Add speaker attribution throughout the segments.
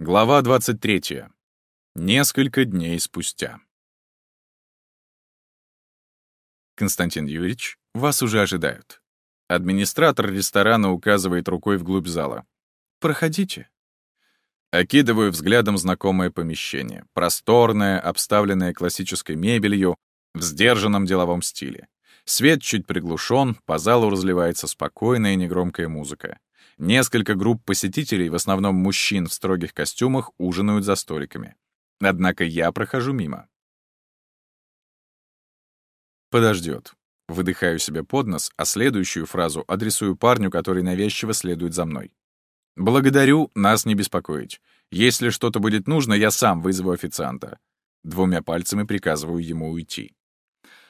Speaker 1: Глава 23. Несколько дней спустя. Константин Юрьевич, вас уже ожидают. Администратор ресторана указывает рукой вглубь зала. Проходите. Окидываю взглядом знакомое помещение. Просторное, обставленное классической мебелью, в сдержанном деловом стиле. Свет чуть приглушен, по залу разливается спокойная и негромкая музыка. Несколько групп посетителей, в основном мужчин в строгих костюмах, ужинают за столиками. Однако я прохожу мимо. Подождет. Выдыхаю себе под нос, а следующую фразу адресую парню, который навязчиво следует за мной. «Благодарю, нас не беспокоить. Если что-то будет нужно, я сам вызову официанта». Двумя пальцами приказываю ему уйти.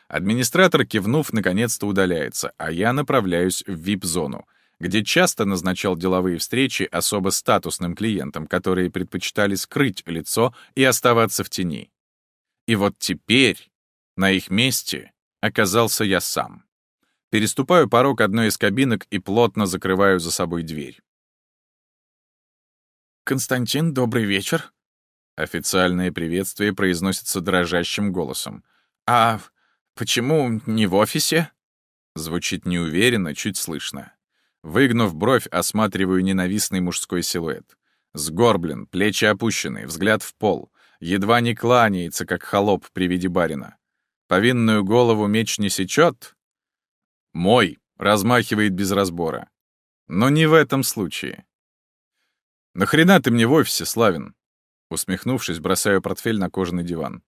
Speaker 1: Администратор, кивнув, наконец-то удаляется, а я направляюсь в вип-зону — где часто назначал деловые встречи особо статусным клиентам, которые предпочитали скрыть лицо и оставаться в тени. И вот теперь на их месте оказался я сам. Переступаю порог одной из кабинок и плотно закрываю за собой дверь. «Константин, добрый вечер». Официальное приветствие произносится дрожащим голосом. «А почему не в офисе?» Звучит неуверенно, чуть слышно. Выгнув бровь, осматриваю ненавистный мужской силуэт. Сгорблен, плечи опущены, взгляд в пол. Едва не кланяется, как холоп при виде барина. Повинную голову меч не сечет? Мой, размахивает без разбора. Но не в этом случае. «Нахрена ты мне в офисе, Славин?» Усмехнувшись, бросаю портфель на кожаный диван.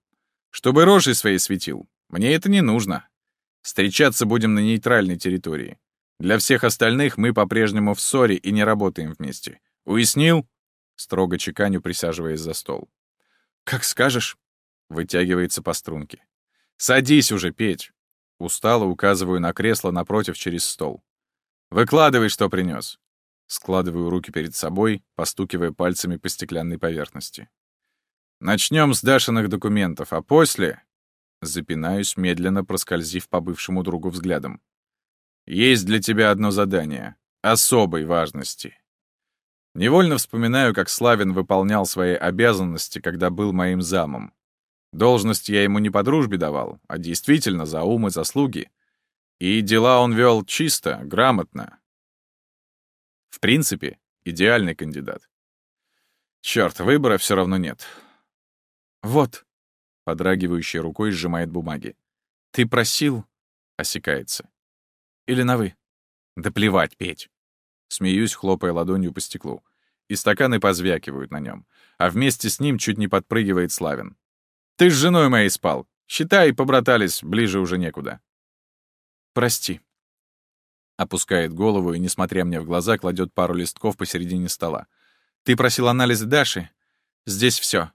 Speaker 1: «Чтобы рожей своей светил. Мне это не нужно. Встречаться будем на нейтральной территории. Для всех остальных мы по-прежнему в ссоре и не работаем вместе. Уяснил?» Строго чеканю, присаживаясь за стол. «Как скажешь», — вытягивается по струнке. «Садись уже, Петь!» Устало указываю на кресло напротив через стол. «Выкладывай, что принес. Складываю руки перед собой, постукивая пальцами по стеклянной поверхности. Начнем с Дашиных документов, а после... Запинаюсь, медленно проскользив по бывшему другу взглядом. Есть для тебя одно задание. Особой важности. Невольно вспоминаю, как Славин выполнял свои обязанности, когда был моим замом. Должность я ему не по дружбе давал, а действительно за ум и заслуги. И дела он вел чисто, грамотно. В принципе, идеальный кандидат. Черт, выбора все равно нет. Вот, подрагивающей рукой сжимает бумаги. Ты просил, осекается. Или на «вы»?» «Да плевать, Петь!» Смеюсь, хлопая ладонью по стеклу. И стаканы позвякивают на нем. А вместе с ним чуть не подпрыгивает Славин. «Ты с женой моей спал. Считай, побратались, ближе уже некуда». «Прости». Опускает голову и, несмотря мне в глаза, кладет пару листков посередине стола. «Ты просил анализ Даши? Здесь все.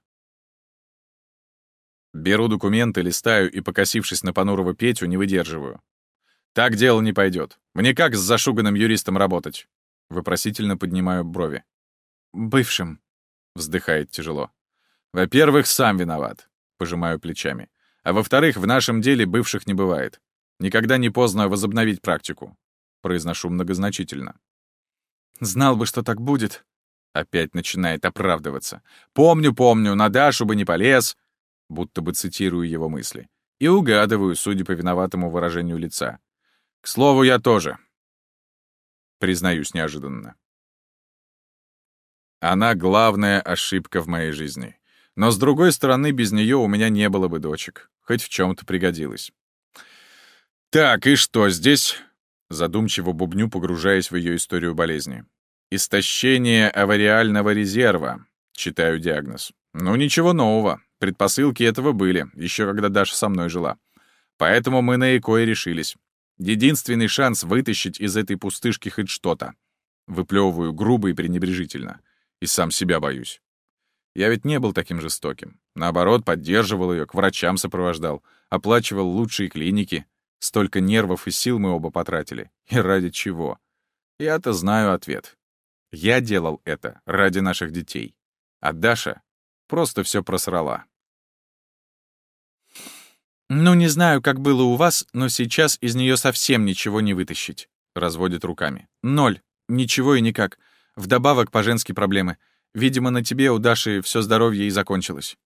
Speaker 1: Беру документы, листаю и, покосившись на понурого Петю, не выдерживаю. «Так дело не пойдет. Мне как с зашуганным юристом работать?» Вопросительно поднимаю брови. «Бывшим», — вздыхает тяжело. «Во-первых, сам виноват», — пожимаю плечами. «А во-вторых, в нашем деле бывших не бывает. Никогда не поздно возобновить практику», — произношу многозначительно. «Знал бы, что так будет», — опять начинает оправдываться. «Помню, помню, на Дашу бы не полез», будто бы цитирую его мысли. И угадываю, судя по виноватому выражению лица. К слову, я тоже. Признаюсь неожиданно. Она — главная ошибка в моей жизни. Но, с другой стороны, без нее у меня не было бы дочек. Хоть в чем то пригодилась. «Так, и что здесь?» Задумчиво бубню, погружаясь в ее историю болезни. «Истощение авариального резерва», — читаю диагноз. «Ну, ничего нового. Предпосылки этого были, еще когда Даша со мной жила. Поэтому мы на ЭКО и решились. Единственный шанс вытащить из этой пустышки хоть что-то. Выплевываю грубо и пренебрежительно. И сам себя боюсь. Я ведь не был таким жестоким. Наоборот, поддерживал ее, к врачам сопровождал, оплачивал лучшие клиники. Столько нервов и сил мы оба потратили. И ради чего? Я-то знаю ответ. Я делал это ради наших детей. А Даша просто все просрала. «Ну, не знаю, как было у вас, но сейчас из нее совсем ничего не вытащить», — разводит руками. «Ноль. Ничего и никак. Вдобавок по женские проблемы.
Speaker 2: Видимо, на тебе у Даши все здоровье и закончилось».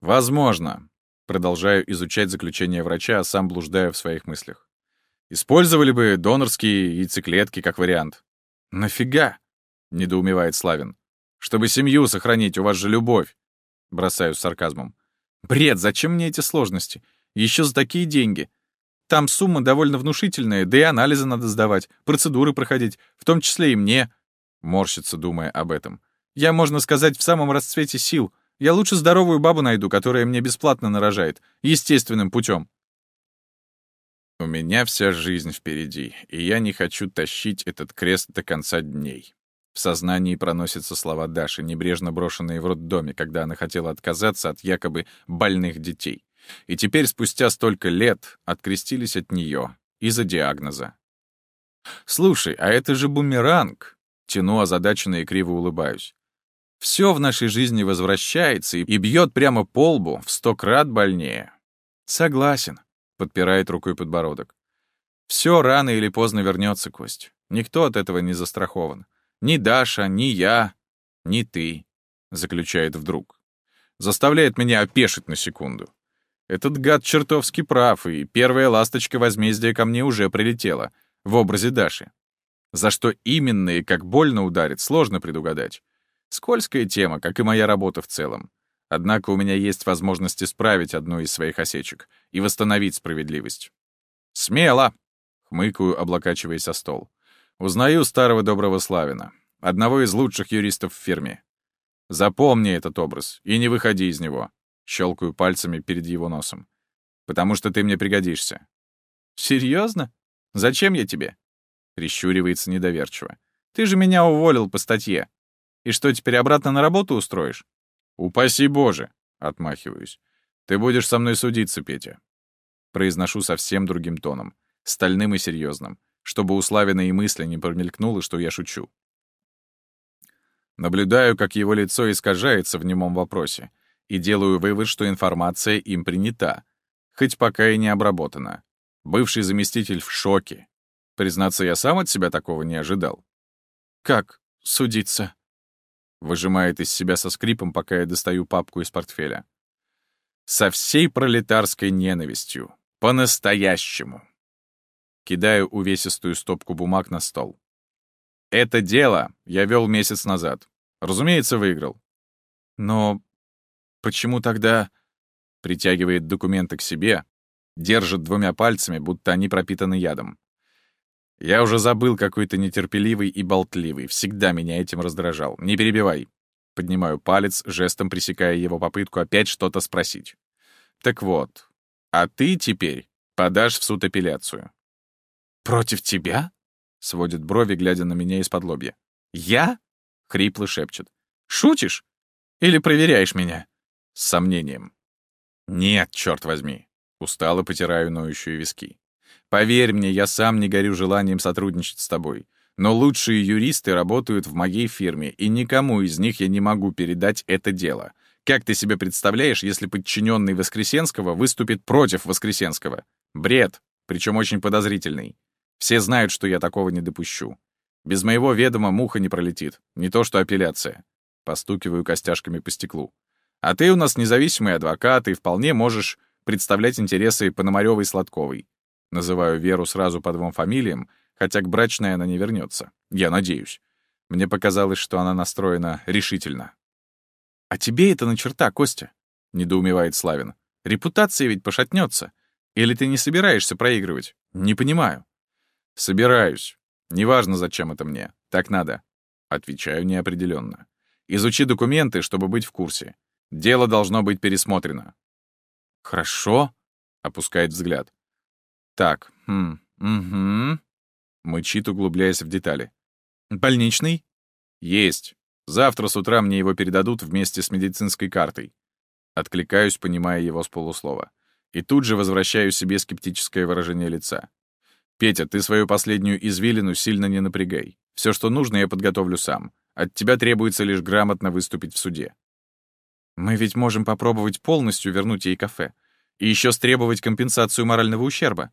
Speaker 1: «Возможно». Продолжаю изучать заключение врача, а сам блуждаю в своих мыслях. Использовали бы донорские яйцеклетки как вариант. «Нафига?» — недоумевает Славин. «Чтобы семью сохранить, у вас же любовь!» Бросаю с сарказмом.
Speaker 2: «Бред, зачем мне эти сложности? Еще за такие деньги. Там сумма довольно внушительная, да и анализы надо сдавать, процедуры проходить, в том числе и мне».
Speaker 1: Морщится, думая об этом.
Speaker 2: «Я, можно сказать, в самом расцвете сил. Я лучше здоровую бабу найду, которая мне бесплатно нарожает, естественным путем.
Speaker 1: У меня вся жизнь впереди, и я не хочу тащить этот крест до конца дней. В сознании проносятся слова Даши, небрежно брошенные в роддоме, когда она хотела отказаться от якобы больных детей. И теперь, спустя столько лет, открестились от нее из-за диагноза. «Слушай, а это же бумеранг!» Тяну озадаченно и криво улыбаюсь. Все в нашей жизни возвращается и бьет прямо по лбу в сто крат больнее. Согласен, подпирает рукой подбородок. Все рано или поздно вернется, Кость. Никто от этого не застрахован. Ни Даша, ни я, ни ты, заключает вдруг. Заставляет меня опешить на секунду. Этот гад чертовски прав, и первая ласточка возмездия ко мне уже прилетела, в образе Даши. За что именно и как больно ударит, сложно предугадать. Скользкая тема, как и моя работа в целом. Однако у меня есть возможность исправить одну из своих осечек и восстановить справедливость. «Смело!» — хмыкаю, облокачиваясь о стол. Узнаю старого доброго Славина, одного из лучших юристов в фирме. Запомни этот образ и не выходи из него. Щелкаю пальцами перед его носом. Потому что ты мне пригодишься. Серьезно? Зачем я тебе? Прищуривается недоверчиво. Ты же меня уволил по статье. И что, теперь обратно на работу устроишь? Упаси Боже, отмахиваюсь. Ты будешь со мной судиться, Петя. Произношу совсем другим тоном, стальным и серьезным, чтобы у Славина и мысли не промелькнуло, что я шучу. Наблюдаю, как его лицо искажается в немом вопросе, и делаю вывод, что информация им принята, хоть пока и не обработана. Бывший заместитель в шоке. Признаться, я сам от себя такого не ожидал. «Как судиться?» Выжимает из себя со скрипом, пока я достаю папку из портфеля. Со всей пролетарской ненавистью. По-настоящему. Кидаю увесистую стопку бумаг на стол. Это дело я вел месяц назад. Разумеется, выиграл. Но почему тогда... Притягивает документы к себе, держит двумя пальцами, будто они пропитаны ядом. Я уже забыл, какой то нетерпеливый и болтливый. Всегда меня этим раздражал. Не перебивай. Поднимаю палец, жестом пресекая его попытку опять что-то спросить. Так вот, а ты теперь подашь в суд апелляцию. «Против тебя?» — сводит брови, глядя на меня из-под лобья. «Я?» — хрипло шепчет. «Шутишь? Или проверяешь меня?» С сомнением. «Нет, черт возьми!» Устало потираю ноющие виски. Поверь мне, я сам не горю желанием сотрудничать с тобой. Но лучшие юристы работают в моей фирме, и никому из них я не могу передать это дело. Как ты себе представляешь, если подчиненный Воскресенского выступит против Воскресенского? Бред, причем очень подозрительный. Все знают, что я такого не допущу. Без моего ведома муха не пролетит, не то что апелляция. Постукиваю костяшками по стеклу. А ты у нас независимый адвокат и вполне можешь представлять интересы Пономарёвой и Сладковой. Называю Веру сразу по двум фамилиям, хотя к брачной она не вернется. Я надеюсь. Мне показалось, что она настроена решительно. «А тебе это на черта, Костя?» — недоумевает Славин. «Репутация ведь пошатнется. Или ты не собираешься проигрывать? Не понимаю». «Собираюсь. Неважно, зачем это мне. Так надо». Отвечаю неопределенно. «Изучи документы, чтобы быть в курсе. Дело должно быть пересмотрено». «Хорошо», — опускает взгляд. Так, хм, угу. Мычит, углубляясь в детали. Больничный? Есть. Завтра с утра мне его передадут вместе с медицинской картой. Откликаюсь, понимая его с полуслова. И тут же возвращаю себе скептическое выражение лица. «Петя, ты свою последнюю извилину сильно не напрягай. Все, что нужно, я подготовлю сам. От тебя требуется лишь грамотно выступить в суде». «Мы ведь можем попробовать полностью вернуть ей кафе. И еще стребовать компенсацию морального ущерба»,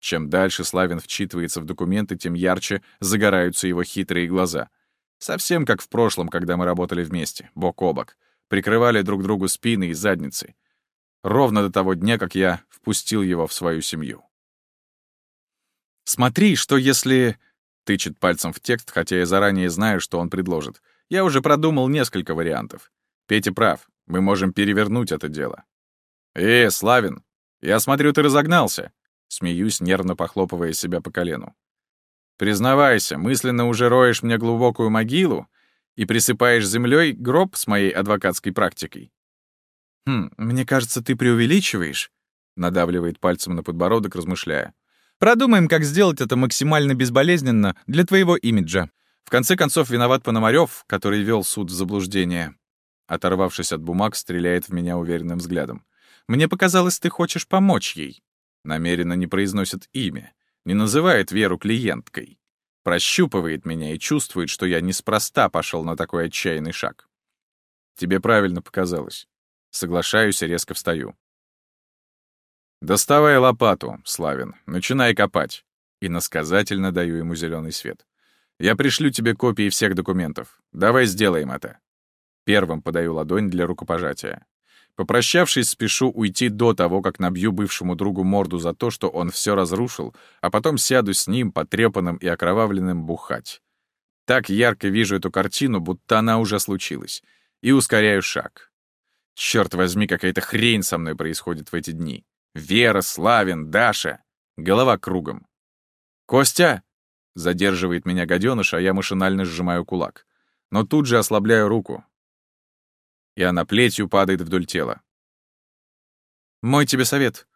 Speaker 1: чем дальше Славин вчитывается в документы, тем ярче загораются его хитрые глаза. Совсем как в прошлом, когда мы работали вместе, бок о бок. Прикрывали друг другу спины и задницы. Ровно до того дня, как я впустил его в свою семью.
Speaker 2: «Смотри, что если...» — тычет пальцем в текст, хотя я заранее знаю, что он предложит. Я уже продумал несколько вариантов. Петя прав, мы можем перевернуть это дело. «Э, Славин, я смотрю, ты разогнался!» Смеюсь, нервно похлопывая себя по колену. «Признавайся, мысленно уже роешь мне глубокую могилу и присыпаешь землей гроб с моей адвокатской практикой?» «Хм, мне кажется, ты преувеличиваешь», — надавливает пальцем на подбородок, размышляя. «Продумаем, как сделать это максимально безболезненно для твоего имиджа. В конце концов, виноват Пономарёв, который вел суд в заблуждение». Оторвавшись от бумаг, стреляет в меня уверенным взглядом. «Мне показалось, ты хочешь помочь ей». Намеренно не произносит имя, не называет Веру клиенткой. Прощупывает меня и чувствует, что я неспроста пошел на такой отчаянный шаг. Тебе правильно показалось. Соглашаюсь и резко встаю. «Доставай лопату, Славин, начинай копать». И насказательно даю ему зеленый свет. «Я пришлю тебе копии всех документов. Давай сделаем это». Первым подаю ладонь для рукопожатия. Попрощавшись, спешу уйти до того, как набью бывшему другу морду за то, что он все разрушил, а потом сяду с ним, потрепанным и окровавленным, бухать. Так ярко вижу эту картину, будто она уже случилась, и ускоряю шаг. Черт возьми, какая-то хрень со мной происходит в эти дни. Вера, Славин, Даша. Голова кругом. «Костя!» — задерживает меня гаденыш, а я машинально сжимаю кулак. Но тут же ослабляю руку. И она плетью падает вдоль тела. «Мой тебе совет.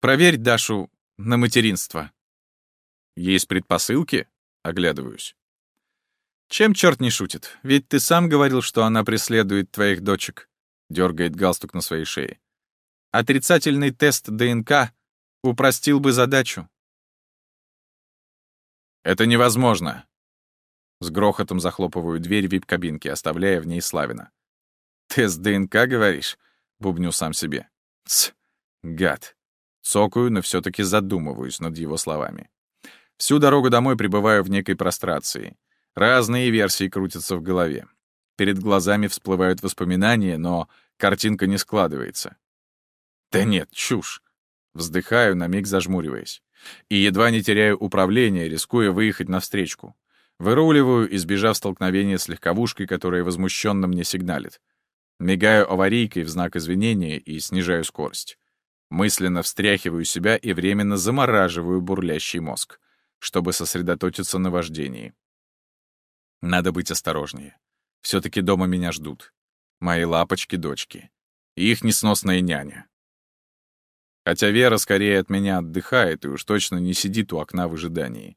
Speaker 2: Проверь Дашу на материнство». «Есть предпосылки?» — оглядываюсь. «Чем черт не шутит? Ведь ты сам говорил, что она преследует твоих дочек дергает галстук на своей шее. Отрицательный тест ДНК упростил бы задачу. Это невозможно. С грохотом захлопываю дверь вип-кабинки, оставляя в ней Славина. «Тест ДНК, говоришь?» — бубню сам себе. «Тсс, гад». Цокаю, но все таки задумываюсь над его словами. Всю дорогу домой пребываю в некой прострации. Разные версии крутятся в голове. Перед глазами всплывают воспоминания, но картинка не складывается. Да нет, чушь. Вздыхаю, на миг зажмуриваясь. И едва не теряю управление, рискуя выехать навстречку. Выруливаю, избежав столкновения с легковушкой, которая возмущенно мне сигналит. Мигаю аварийкой в знак извинения и снижаю скорость. Мысленно встряхиваю себя и временно замораживаю бурлящий мозг, чтобы сосредоточиться на вождении. Надо быть осторожнее. Все-таки дома меня ждут. Мои лапочки-дочки. И их несносная няня. Хотя Вера скорее от меня отдыхает и уж точно не сидит у окна в ожидании.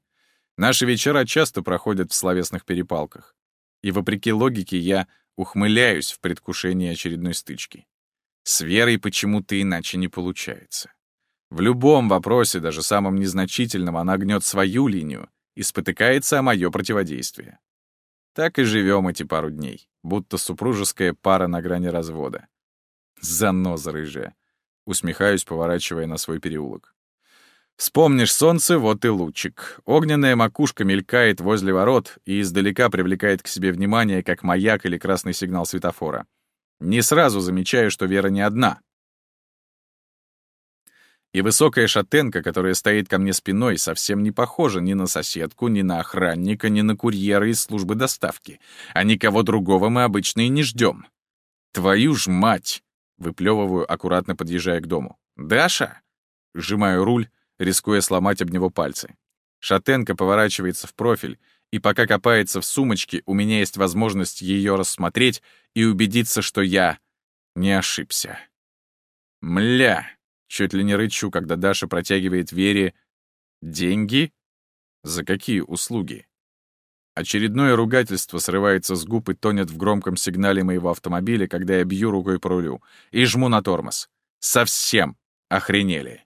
Speaker 2: Наши вечера часто проходят в словесных перепалках. И вопреки логике я ухмыляюсь в предвкушении очередной стычки. С Верой почему-то иначе не получается. В любом вопросе, даже самом незначительном, она гнет свою линию и спотыкается о мое противодействие. Так и живем эти пару дней, будто супружеская пара на грани развода. Заноза рыжая. Усмехаюсь, поворачивая на свой переулок. Вспомнишь солнце, вот и лучик. Огненная макушка мелькает возле ворот и издалека привлекает к себе внимание, как маяк или красный сигнал светофора. Не сразу замечаю, что Вера не одна. И высокая шатенка, которая стоит ко мне спиной, совсем не похожа ни на соседку, ни на охранника, ни на курьера из службы доставки. А никого другого мы обычно и не ждем. Твою ж мать! Выплевываю, аккуратно подъезжая к дому. «Даша?» Сжимаю руль, рискуя сломать об него пальцы. Шатенка поворачивается в профиль, и пока копается в сумочке, у меня есть возможность ее рассмотреть и убедиться, что я не ошибся. Мля! Чуть ли не рычу, когда Даша протягивает Вере деньги? За какие услуги? Очередное ругательство срывается с губ и тонет в громком сигнале моего автомобиля, когда я бью рукой по рулю и жму на тормоз. Совсем охренели.